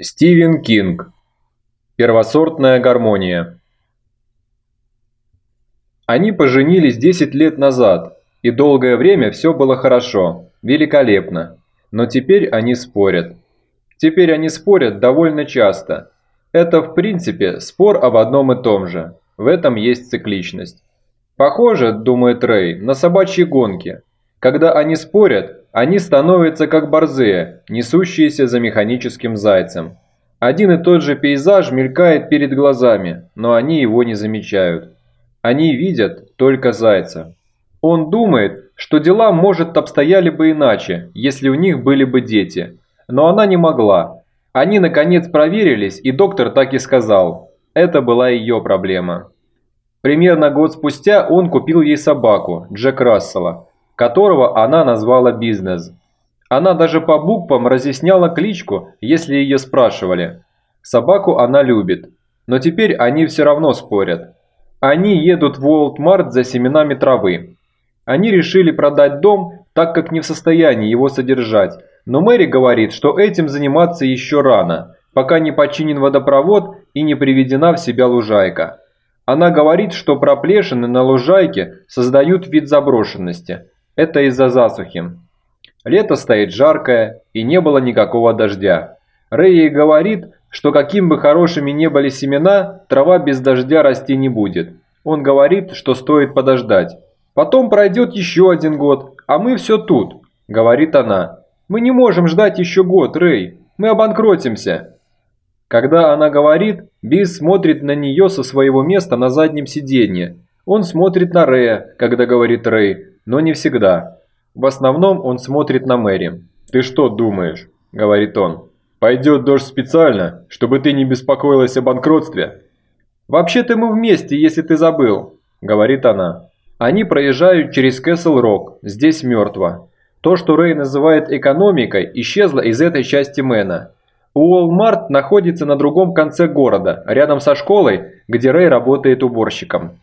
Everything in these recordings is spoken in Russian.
Стивен Кинг. Первосортная гармония. Они поженились 10 лет назад, и долгое время все было хорошо, великолепно. Но теперь они спорят. Теперь они спорят довольно часто. Это в принципе спор об одном и том же. В этом есть цикличность. Похоже, думает Рэй, на собачьи гонки. Когда они спорят, они становятся как борзые, несущиеся за механическим зайцем. Один и тот же пейзаж мелькает перед глазами, но они его не замечают. Они видят только зайца. Он думает, что дела, может, обстояли бы иначе, если у них были бы дети. Но она не могла. Они, наконец, проверились, и доктор так и сказал. Это была ее проблема. Примерно год спустя он купил ей собаку, Джек Рассела, которого она назвала «Бизнес». Она даже по буквам разъясняла кличку, если ее спрашивали. Собаку она любит, но теперь они все равно спорят. Они едут в Уолтмарт за семенами травы. Они решили продать дом, так как не в состоянии его содержать, но Мэри говорит, что этим заниматься еще рано, пока не починен водопровод и не приведена в себя лужайка. Она говорит, что проплешины на лужайке создают вид заброшенности – это из-за засухи. Лето стоит жаркое, и не было никакого дождя. Рэй говорит, что каким бы хорошими не были семена, трава без дождя расти не будет. Он говорит, что стоит подождать. Потом пройдет еще один год, а мы все тут, говорит она. Мы не можем ждать еще год, Рэй. Мы обанкротимся. Когда она говорит, Биз смотрит на нее со своего места на заднем сиденье. Он смотрит на Рэя, когда говорит Рэй, но не всегда. В основном он смотрит на Мэри. «Ты что думаешь?» – говорит он. «Пойдет дождь специально, чтобы ты не беспокоилась о банкротстве?» «Вообще-то мы вместе, если ты забыл», – говорит она. Они проезжают через Кэссел-Рок, здесь мертво. То, что Рэй называет экономикой, исчезло из этой части Мэна. Уолмарт находится на другом конце города, рядом со школой, где Рэй работает уборщиком.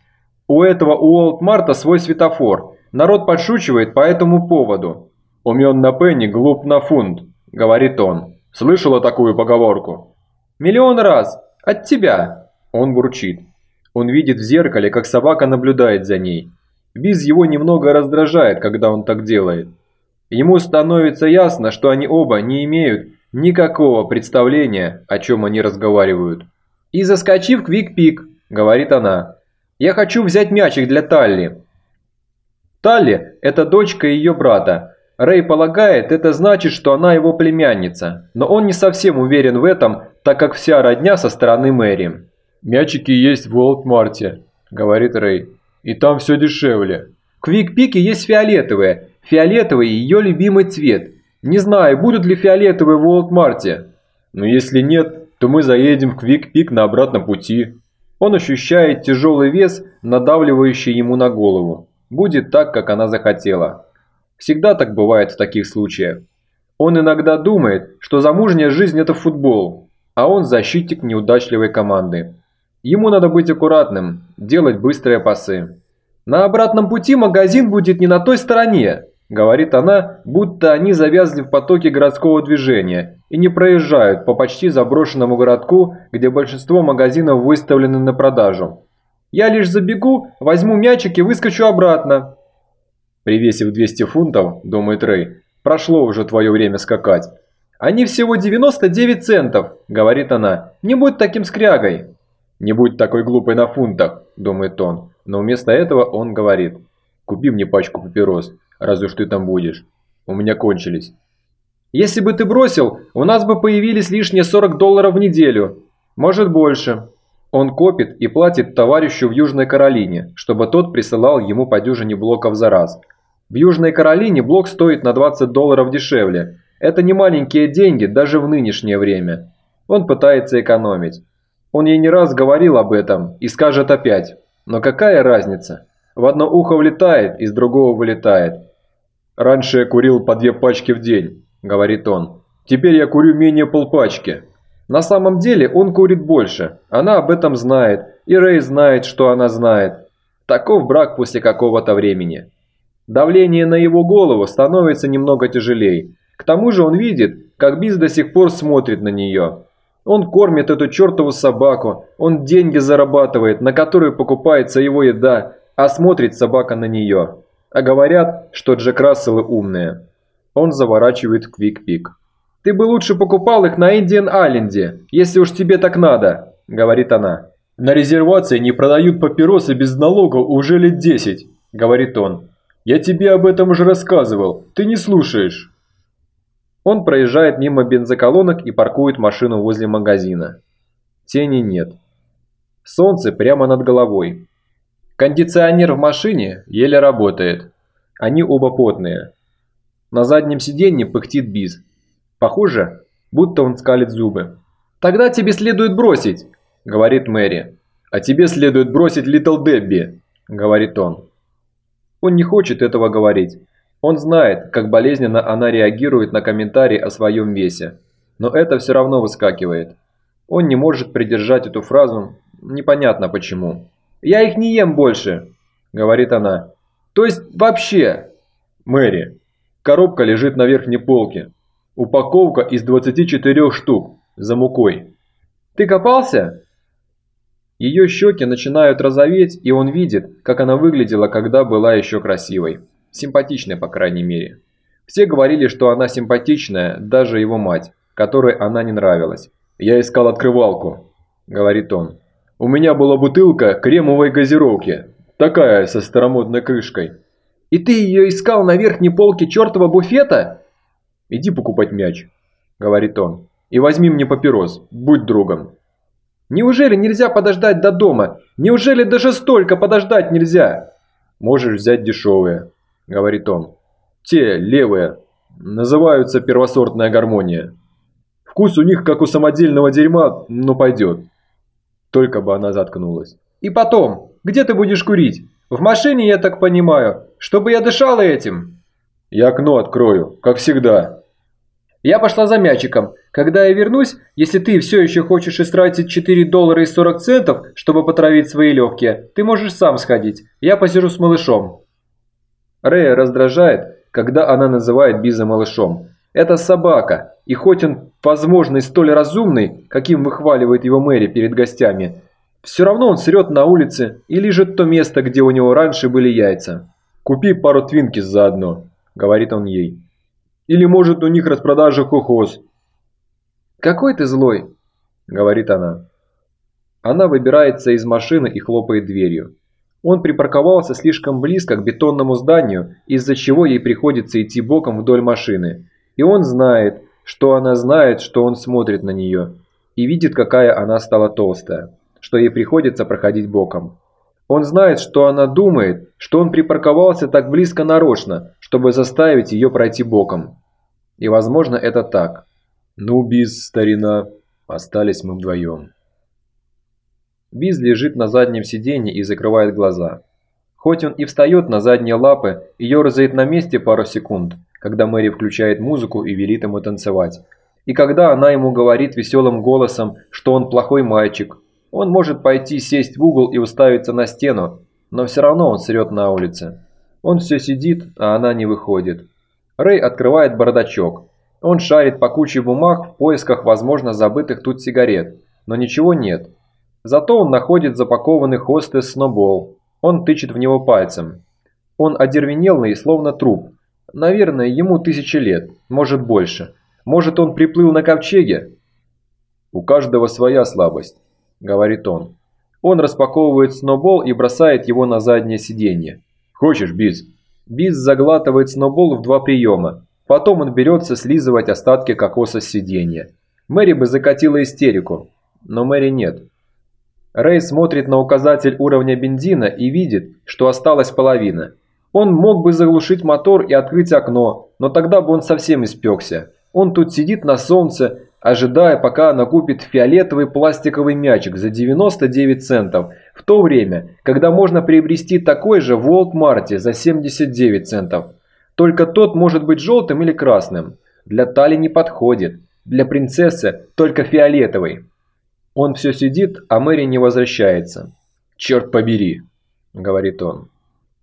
У этого Уолтмарта свой светофор, Народ подшучивает по этому поводу. «Умен на пенни, глуп на фунт», – говорит он. «Слышала такую поговорку?» «Миллион раз. От тебя!» Он бурчит. Он видит в зеркале, как собака наблюдает за ней. Биз его немного раздражает, когда он так делает. Ему становится ясно, что они оба не имеют никакого представления, о чем они разговаривают. «И заскочи в Квик-Пик», – говорит она. «Я хочу взять мячик для Талли. Талли – это дочка ее брата. Рэй полагает, это значит, что она его племянница, но он не совсем уверен в этом, так как вся родня со стороны Мэри. «Мячики есть в Уолмарте», – говорит Рэй, – «и там все дешевле». В Квик-Пике есть фиолетовые. Фиолетовый – ее любимый цвет. Не знаю, будут ли фиолетовые в Уолмарте. Но если нет, то мы заедем в Квик-Пик на обратном пути. Он ощущает тяжелый вес, надавливающий ему на голову будет так, как она захотела. Всегда так бывает в таких случаях. Он иногда думает, что замужняя жизнь – это футбол, а он защитник неудачливой команды. Ему надо быть аккуратным, делать быстрые пасы. «На обратном пути магазин будет не на той стороне», – говорит она, будто они завязли в потоке городского движения и не проезжают по почти заброшенному городку, где большинство магазинов выставлены на продажу. Я лишь забегу, возьму мячик и выскочу обратно». Привесив 200 фунтов, думает Рэй, прошло уже твое время скакать. «Они всего 99 центов», – говорит она. «Не будь таким скрягой». «Не будь такой глупой на фунтах», – думает он. Но вместо этого он говорит. «Купи мне пачку папирос, разве что ты там будешь. У меня кончились». «Если бы ты бросил, у нас бы появились лишние 40 долларов в неделю. Может больше». Он копит и платит товарищу в Южной Каролине, чтобы тот присылал ему по дюжине блоков за раз. В Южной Каролине блок стоит на 20 долларов дешевле. Это не маленькие деньги даже в нынешнее время. Он пытается экономить. Он ей не раз говорил об этом и скажет опять. Но какая разница? В одно ухо влетает, из другого вылетает. «Раньше я курил по две пачки в день», – говорит он. «Теперь я курю менее полпачки. На самом деле он курит больше, она об этом знает, и Рэй знает, что она знает. Таков брак после какого-то времени. Давление на его голову становится немного тяжелее. К тому же он видит, как Биз до сих пор смотрит на нее. Он кормит эту чертову собаку, он деньги зарабатывает, на которые покупается его еда, а смотрит собака на нее. А говорят, что Джек Расселы умные. Он заворачивает в Квик-Пик. «Ты бы лучше покупал их на Индиан-Айленде, если уж тебе так надо», – говорит она. «На резервации не продают папиросы без налога уже лет десять», – говорит он. «Я тебе об этом уже рассказывал, ты не слушаешь». Он проезжает мимо бензоколонок и паркует машину возле магазина. Тени нет. Солнце прямо над головой. Кондиционер в машине еле работает. Они оба потные. На заднем сиденье пыхтит Биз. Похоже, будто он скалит зубы. «Тогда тебе следует бросить», – говорит Мэри. «А тебе следует бросить Литл Дебби», – говорит он. Он не хочет этого говорить. Он знает, как болезненно она реагирует на комментарии о своем весе. Но это все равно выскакивает. Он не может придержать эту фразу, непонятно почему. «Я их не ем больше», – говорит она. «То есть вообще?» «Мэри, коробка лежит на верхней полке. Упаковка из 24 штук, за мукой. Ты копался?» Ее щеки начинают розоветь, и он видит, как она выглядела, когда была еще красивой. Симпатичная, по крайней мере. Все говорили, что она симпатичная, даже его мать, которой она не нравилась. «Я искал открывалку», – говорит он. «У меня была бутылка кремовой газировки, такая со старомодной крышкой». «И ты ее искал на верхней полке чертова буфета?» «Иди покупать мяч», – говорит он. «И возьми мне папирос, будь другом». «Неужели нельзя подождать до дома? Неужели даже столько подождать нельзя?» «Можешь взять дешевые», – говорит он. «Те, левые, называются первосортная гармония. Вкус у них как у самодельного дерьма, но пойдет». Только бы она заткнулась. «И потом, где ты будешь курить? В машине, я так понимаю, чтобы я дышала этим?» «Я окно открою, как всегда». «Я пошла за мячиком. Когда я вернусь, если ты все еще хочешь истратить 4 доллара и 40 центов, чтобы потравить свои легкие, ты можешь сам сходить. Я посижу с малышом». Рэя раздражает, когда она называет Биза малышом. Это собака, и хоть он, возможно, и столь разумный, каким выхваливает его Мэри перед гостями, все равно он срет на улице и лежит то место, где у него раньше были яйца. «Купи пару твинкис заодно», – говорит он ей. «Или, может, у них распродажа кухоз». «Какой ты злой», – говорит она. Она выбирается из машины и хлопает дверью. Он припарковался слишком близко к бетонному зданию, из-за чего ей приходится идти боком вдоль машины. И он знает, что она знает, что он смотрит на нее. И видит, какая она стала толстая, что ей приходится проходить боком. Он знает, что она думает, что он припарковался так близко нарочно, чтобы заставить ее пройти боком. И возможно это так. Ну, без старина, остались мы вдвоем. Биз лежит на заднем сиденье и закрывает глаза. Хоть он и встает на задние лапы и ерзает на месте пару секунд, когда Мэри включает музыку и велит ему танцевать. И когда она ему говорит веселым голосом, что он плохой мальчик, он может пойти сесть в угол и уставиться на стену, но все равно он срет на улице. Он все сидит, а она не выходит. Рэй открывает бардачок. Он шарит по куче бумаг в поисках возможно забытых тут сигарет, но ничего нет. Зато он находит запакованный хостес Сноубол. Он тычет в него пальцем. Он одервенелый, словно труп. Наверное, ему тысячи лет, может больше. Может, он приплыл на ковчеге? «У каждого своя слабость», — говорит он. Он распаковывает сноубол и бросает его на заднее сиденье. «Хочешь, Биз?» Биз заглатывает сноубол в два приема. Потом он берется слизывать остатки кокоса с сиденья. Мэри бы закатила истерику, но Мэри нет. Рэй смотрит на указатель уровня бензина и видит, что осталась половина. Он мог бы заглушить мотор и открыть окно, но тогда бы он совсем испекся. Он тут сидит на солнце, ожидая, пока она купит фиолетовый пластиковый мячик за 99 центов, в то время, когда можно приобрести такой же в Уолмарте за 79 центов. Только тот может быть желтым или красным. Для Тали не подходит. Для принцессы только фиолетовый. Он все сидит, а Мэри не возвращается. «Черт побери», – говорит он.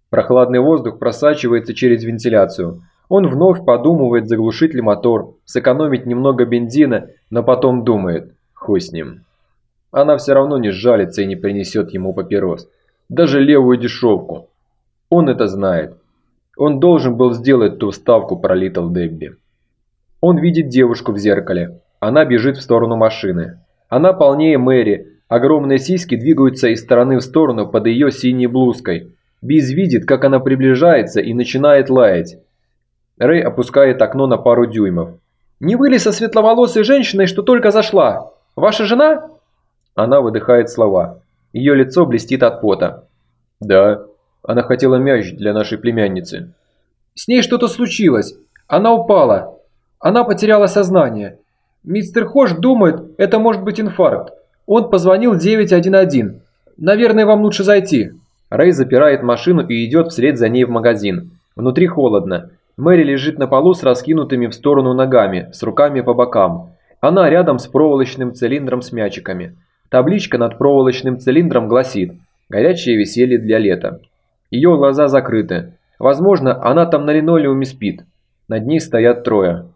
Прохладный воздух просачивается через вентиляцию. Он вновь подумывает заглушить ли мотор, сэкономить немного бензина, но потом думает. Хуй с ним. Она все равно не сжалится и не принесет ему папирос. Даже левую дешевку. Он это знает. Он должен был сделать ту ставку про Литл Дебби. Он видит девушку в зеркале. Она бежит в сторону машины. Она полнее Мэри. Огромные сиськи двигаются из стороны в сторону под ее синей блузкой. Биз видит, как она приближается и начинает лаять. Рэй опускает окно на пару дюймов. «Не вы ли со светловолосой женщиной, что только зашла? Ваша жена?» Она выдыхает слова. Ее лицо блестит от пота. «Да, она хотела мяч для нашей племянницы». «С ней что-то случилось. Она упала. Она потеряла сознание. Мистер Хош думает, это может быть инфаркт. Он позвонил 911. Наверное, вам лучше зайти». Рэй запирает машину и идет вслед за ней в магазин. Внутри холодно. Мэри лежит на полу с раскинутыми в сторону ногами, с руками по бокам. Она рядом с проволочным цилиндром с мячиками. Табличка над проволочным цилиндром гласит «Горячее веселье для лета». Ее глаза закрыты. Возможно, она там на линолеуме спит. Над ней стоят трое.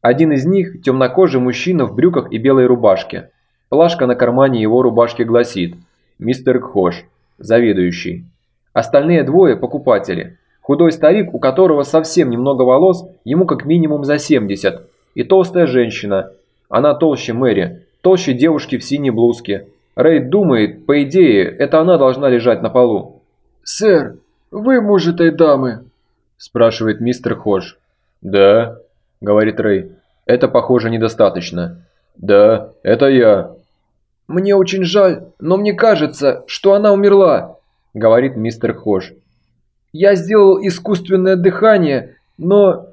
Один из них – темнокожий мужчина в брюках и белой рубашке. Плашка на кармане его рубашки гласит «Мистер Кхош, заведующий». Остальные двое – покупатели. Худой старик, у которого совсем немного волос, ему как минимум за 70. И толстая женщина. Она толще Мэри, толще девушки в синей блузке. Рейд думает, по идее, это она должна лежать на полу. «Сэр, вы муж этой дамы?» – спрашивает мистер Хош. «Да», – говорит Рэй. «Это, похоже, недостаточно». «Да, это я». «Мне очень жаль, но мне кажется, что она умерла», – говорит мистер Хош. Я сделал искусственное дыхание, но...»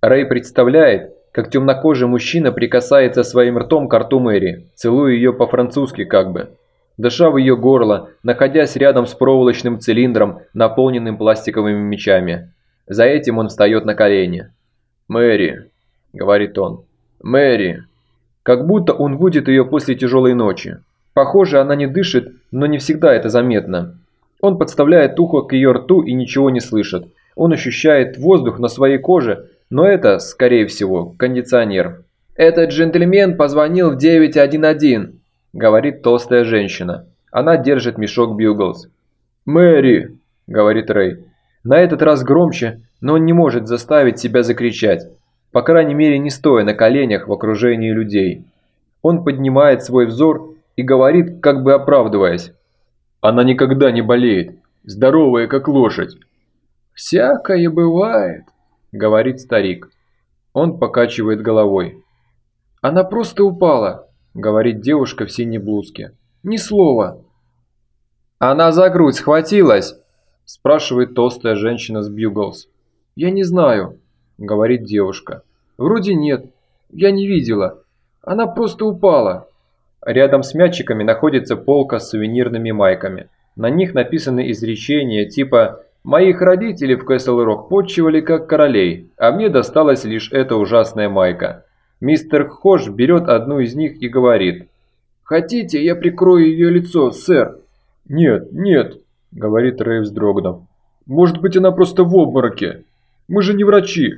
Рэй представляет, как темнокожий мужчина прикасается своим ртом к рту Мэри, целуя ее по-французски как бы. Дыша в ее горло, находясь рядом с проволочным цилиндром, наполненным пластиковыми мечами. За этим он встает на колени. «Мэри», — говорит он, — «Мэри». Как будто он будет ее после тяжелой ночи. Похоже, она не дышит, но не всегда это заметно. Он подставляет ухо к ее рту и ничего не слышит. Он ощущает воздух на своей коже, но это, скорее всего, кондиционер. «Этот джентльмен позвонил в 911», – говорит толстая женщина. Она держит мешок Бьюглс. «Мэри», – говорит Рэй. На этот раз громче, но он не может заставить себя закричать. По крайней мере, не стоя на коленях в окружении людей. Он поднимает свой взор и говорит, как бы оправдываясь. Она никогда не болеет, здоровая как лошадь. «Всякое бывает», — говорит старик. Он покачивает головой. «Она просто упала», — говорит девушка в синей блузке. «Ни слова». «Она за грудь схватилась?» – спрашивает толстая женщина с Бьюглс. «Я не знаю», – говорит девушка. «Вроде нет. Я не видела. Она просто упала». Рядом с мячиками находится полка с сувенирными майками. На них написаны изречения типа «Моих родителей в Кэссел-Рок подчивали как королей, а мне досталась лишь эта ужасная майка». Мистер Хош берет одну из них и говорит «Хотите, я прикрою ее лицо, сэр?» «Нет, нет», — говорит Рэй вздрогнув. «Может быть, она просто в обмороке? Мы же не врачи».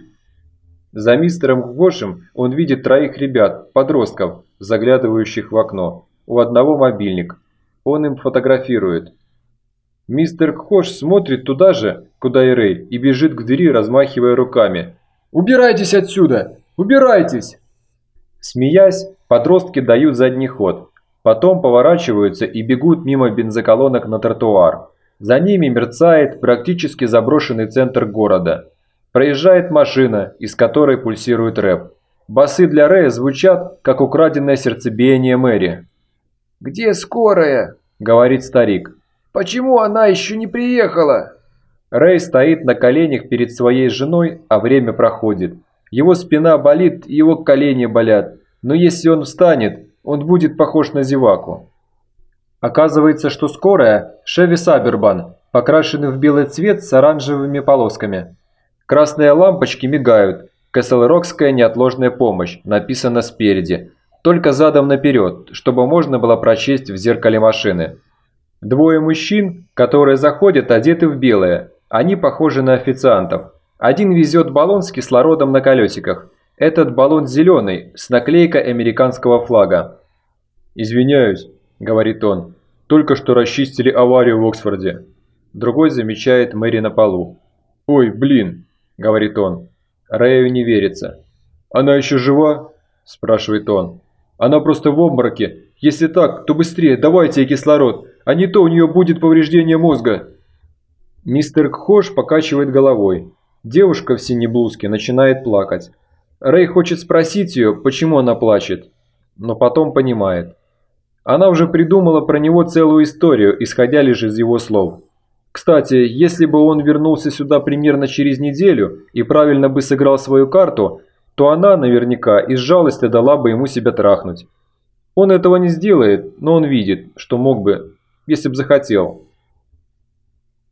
За мистером Гошем он видит троих ребят, подростков, заглядывающих в окно. У одного мобильник. Он им фотографирует. Мистер Хош смотрит туда же, куда и Рэй, и бежит к двери, размахивая руками. «Убирайтесь отсюда! Убирайтесь!» Смеясь, подростки дают задний ход. Потом поворачиваются и бегут мимо бензоколонок на тротуар. За ними мерцает практически заброшенный центр города. Проезжает машина, из которой пульсирует рэп. Басы для Рэя звучат, как украденное сердцебиение Мэри. «Где скорая?» – говорит старик. «Почему она еще не приехала?» Рэй стоит на коленях перед своей женой, а время проходит. Его спина болит, его колени болят. Но если он встанет, он будет похож на зеваку. Оказывается, что скорая – Шеви Сабербан, покрашенный в белый цвет с оранжевыми полосками. Красные лампочки мигают. Кэсселрокская неотложная помощь, написано спереди. Только задом наперед, чтобы можно было прочесть в зеркале машины. Двое мужчин, которые заходят, одеты в белое. Они похожи на официантов. Один везет баллон с кислородом на колесиках. Этот баллон зеленый, с наклейкой американского флага. «Извиняюсь», – говорит он, – «только что расчистили аварию в Оксфорде». Другой замечает Мэри на полу. «Ой, блин», – говорит он. Рэю не верится. «Она еще жива?» – спрашивает он. «Она просто в обмороке. Если так, то быстрее, давайте ей кислород, а не то у нее будет повреждение мозга». Мистер Кхош покачивает головой. Девушка в синей блузке начинает плакать. Рэй хочет спросить ее, почему она плачет, но потом понимает. Она уже придумала про него целую историю, исходя лишь из его слов. Кстати, если бы он вернулся сюда примерно через неделю и правильно бы сыграл свою карту, то она наверняка из жалости дала бы ему себя трахнуть. Он этого не сделает, но он видит, что мог бы, если бы захотел.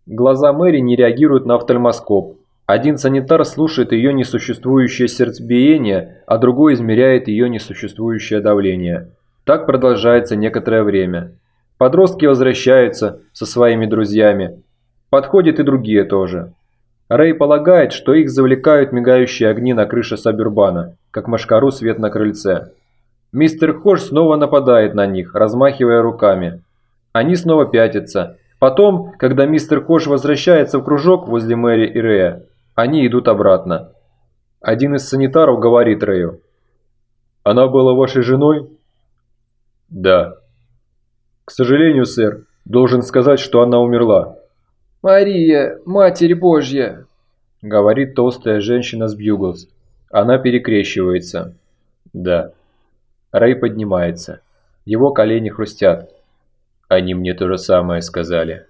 Глаза Мэри не реагируют на офтальмоскоп. Один санитар слушает ее несуществующее сердцебиение, а другой измеряет ее несуществующее давление. Так продолжается некоторое время. Подростки возвращаются со своими друзьями. Подходят и другие тоже. Рэй полагает, что их завлекают мигающие огни на крыше Сабюрбана, как машкару свет на крыльце. Мистер Хош снова нападает на них, размахивая руками. Они снова пятятся, Потом, когда мистер Кош возвращается в кружок возле Мэри и Рэя, они идут обратно. Один из санитаров говорит Рэю. «Она была вашей женой?» «Да». «К сожалению, сэр, должен сказать, что она умерла». «Мария, Матерь Божья!» Говорит толстая женщина с Бьюглс. Она перекрещивается. «Да». Рэй поднимается. Его колени хрустят. Они мне то же самое сказали.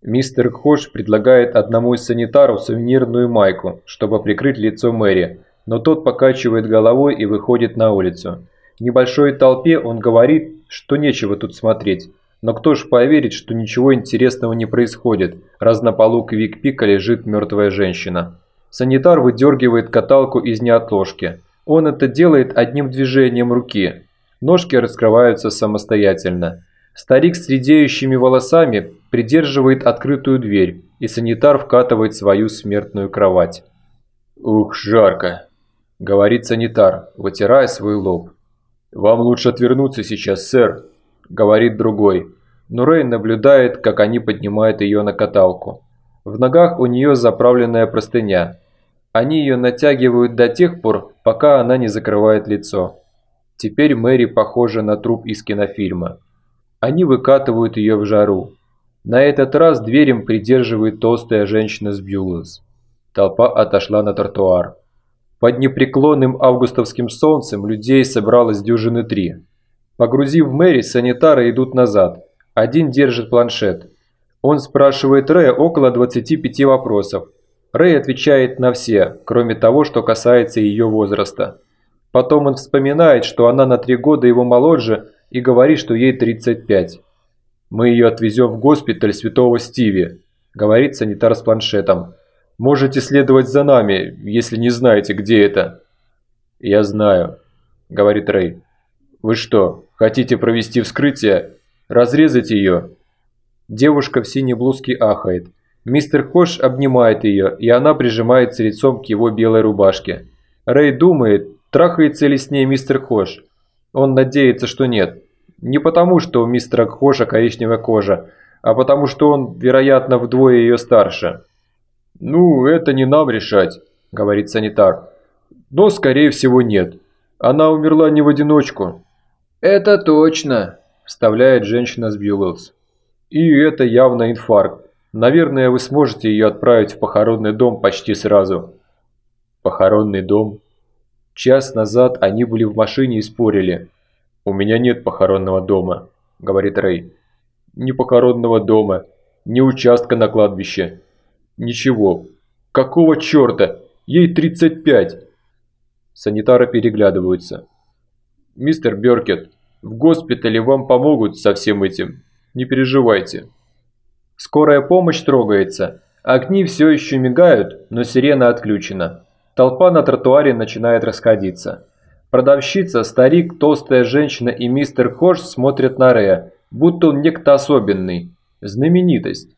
Мистер Хош предлагает одному из санитаров сувенирную майку, чтобы прикрыть лицо Мэри, но тот покачивает головой и выходит на улицу. Небольшой толпе он говорит, что нечего тут смотреть. Но кто ж поверит, что ничего интересного не происходит, раз на полу Квик-Пика лежит мертвая женщина. Санитар выдергивает каталку из неотложки. Он это делает одним движением руки. Ножки раскрываются самостоятельно. Старик с редеющими волосами придерживает открытую дверь, и санитар вкатывает свою смертную кровать. «Ух, жарко!» – говорит санитар, вытирая свой лоб. «Вам лучше отвернуться сейчас, сэр», – говорит другой. Но Рэй наблюдает, как они поднимают ее на каталку. В ногах у нее заправленная простыня. Они ее натягивают до тех пор, пока она не закрывает лицо. Теперь Мэри похожа на труп из кинофильма. Они выкатывают ее в жару. На этот раз дверь им придерживает толстая женщина с Бьюлос. Толпа отошла на тротуар. Под непреклонным августовским солнцем людей собралось дюжины три. Погрузив Мэри, санитары идут назад. Один держит планшет. Он спрашивает Рэя около 25 вопросов. Рэй отвечает на все, кроме того, что касается ее возраста. Потом он вспоминает, что она на три года его моложе и говорит, что ей 35. «Мы ее отвезем в госпиталь святого Стиви», – говорит санитар с планшетом. «Можете следовать за нами, если не знаете, где это». «Я знаю», – говорит Рэй. «Вы что, хотите провести вскрытие? Разрезать ее?» Девушка в синей блузке ахает. Мистер Хош обнимает ее, и она прижимается лицом к его белой рубашке. Рэй думает, трахается ли с ней мистер Хош. Он надеется, что нет. Не потому, что у мистера Хоша коричневая кожа, а потому, что он, вероятно, вдвое ее старше. «Ну, это не нам решать», – говорит санитар. «Но, скорее всего, нет. Она умерла не в одиночку». «Это точно», – вставляет женщина с Бьюллс. «И это явно инфаркт. Наверное, вы сможете ее отправить в похоронный дом почти сразу». «Похоронный дом?» Час назад они были в машине и спорили. «У меня нет похоронного дома», – говорит Рэй. «Ни похоронного дома, ни участка на кладбище. Ничего. Какого черта? Ей 35!» Санитары переглядываются. «Мистер Бёркет, в госпитале вам помогут со всем этим. Не переживайте». Скорая помощь трогается. Огни все еще мигают, но сирена отключена. Толпа на тротуаре начинает расходиться. Продавщица, старик, толстая женщина и мистер Хош смотрят на Рея, будто он некто особенный. Знаменитость.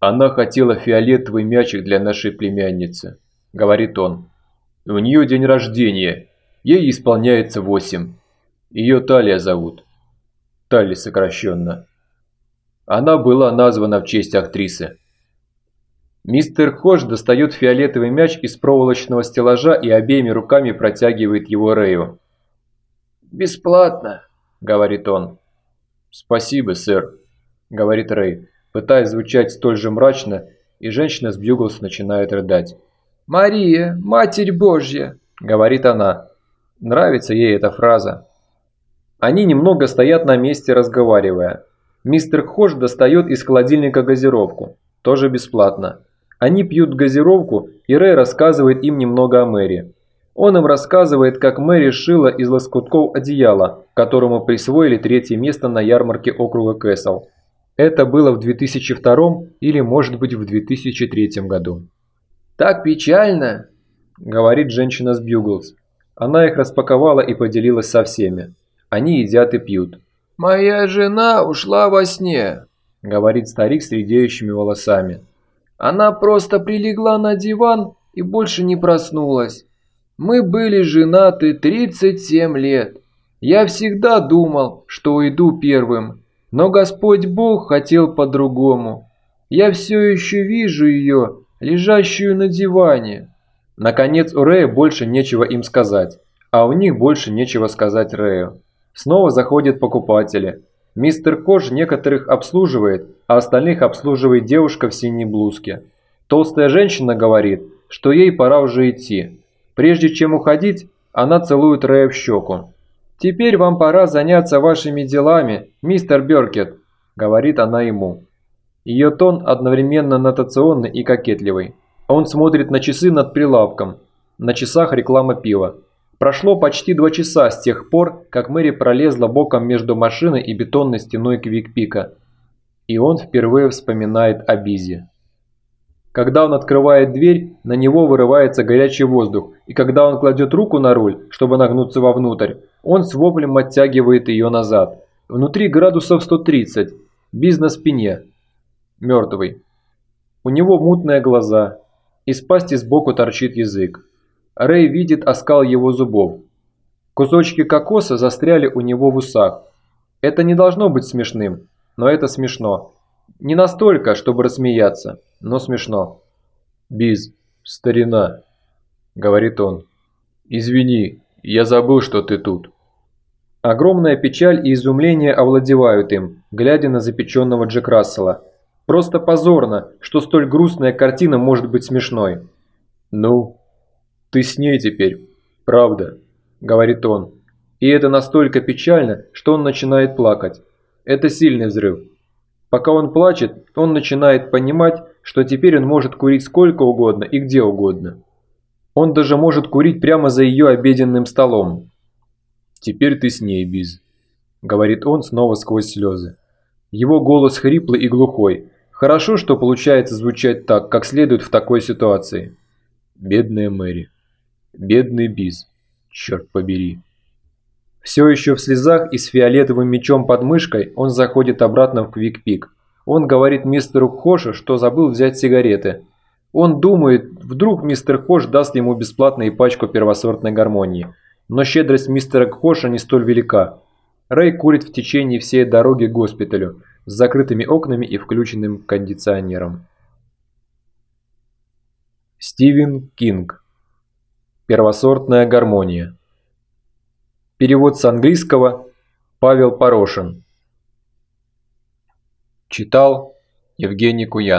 «Она хотела фиолетовый мячик для нашей племянницы», – говорит он. «У нее день рождения. Ей исполняется восемь. Ее Талия зовут. Талли сокращенно. Она была названа в честь актрисы. Мистер Хош достает фиолетовый мяч из проволочного стеллажа и обеими руками протягивает его Рэю. «Бесплатно», — говорит он. «Спасибо, сэр», — говорит Рэй, пытаясь звучать столь же мрачно, и женщина с Бьюглс начинает рыдать. «Мария, Матерь Божья!» – говорит она. Нравится ей эта фраза. Они немного стоят на месте, разговаривая. Мистер Хош достает из холодильника газировку. Тоже бесплатно. Они пьют газировку, и Рэй рассказывает им немного о Мэри. Он им рассказывает, как Мэри шила из лоскутков одеяло, которому присвоили третье место на ярмарке округа Кэссел. Это было в 2002 или, может быть, в 2003 году. «Так печально», – говорит женщина с Бьюглс. Она их распаковала и поделилась со всеми. Они едят и пьют. «Моя жена ушла во сне», – говорит старик с редеющими волосами. «Она просто прилегла на диван и больше не проснулась. Мы были женаты 37 лет. Я всегда думал, что уйду первым, но Господь Бог хотел по-другому. Я все еще вижу ее, лежащую на диване. Наконец у Рэя больше нечего им сказать, а у них больше нечего сказать Рэю. Снова заходят покупатели. Мистер Кож некоторых обслуживает, а остальных обслуживает девушка в синей блузке. Толстая женщина говорит, что ей пора уже идти. Прежде чем уходить, она целует Рэя в щеку. «Теперь вам пора заняться вашими делами, мистер Бёркет», – говорит она ему. Ее тон одновременно нотационный и кокетливый. Он смотрит на часы над прилавком. На часах реклама пива. Прошло почти два часа с тех пор, как Мэри пролезла боком между машиной и бетонной стеной Квикпика. И он впервые вспоминает о Бизе. Когда он открывает дверь, на него вырывается горячий воздух, и когда он кладет руку на руль, чтобы нагнуться вовнутрь, он с воплем оттягивает ее назад. Внутри градусов 130, Биз на спине, мертвый. У него мутные глаза, из пасти сбоку торчит язык. Рэй видит оскал его зубов. Кусочки кокоса застряли у него в усах. Это не должно быть смешным, но это смешно. Не настолько, чтобы рассмеяться, но смешно. «Биз, старина», — говорит он. «Извини, я забыл, что ты тут». Огромная печаль и изумление овладевают им, глядя на запеченного Джек Рассела. Просто позорно, что столь грустная картина может быть смешной. «Ну, ты с ней теперь, правда», — говорит он. И это настолько печально, что он начинает плакать. Это сильный взрыв. Пока он плачет, он начинает понимать, что теперь он может курить сколько угодно и где угодно. Он даже может курить прямо за ее обеденным столом. «Теперь ты с ней, Биз», — говорит он снова сквозь слезы. Его голос хриплый и глухой. Хорошо, что получается звучать так, как следует в такой ситуации. Бедная Мэри. Бедный Биз. Черт побери. Все еще в слезах и с фиолетовым мечом под мышкой он заходит обратно в Квик-Пик. Он говорит мистеру Хошу, что забыл взять сигареты. Он думает, вдруг мистер Хош даст ему бесплатную пачку первосортной гармонии. Но щедрость мистера Хоша не столь велика. Рэй курит в течение всей дороги к госпиталю, с закрытыми окнами и включенным кондиционером. Стивен Кинг. Первосортная гармония. Перевод с английского Павел Порошин. Читал Евгений Куян.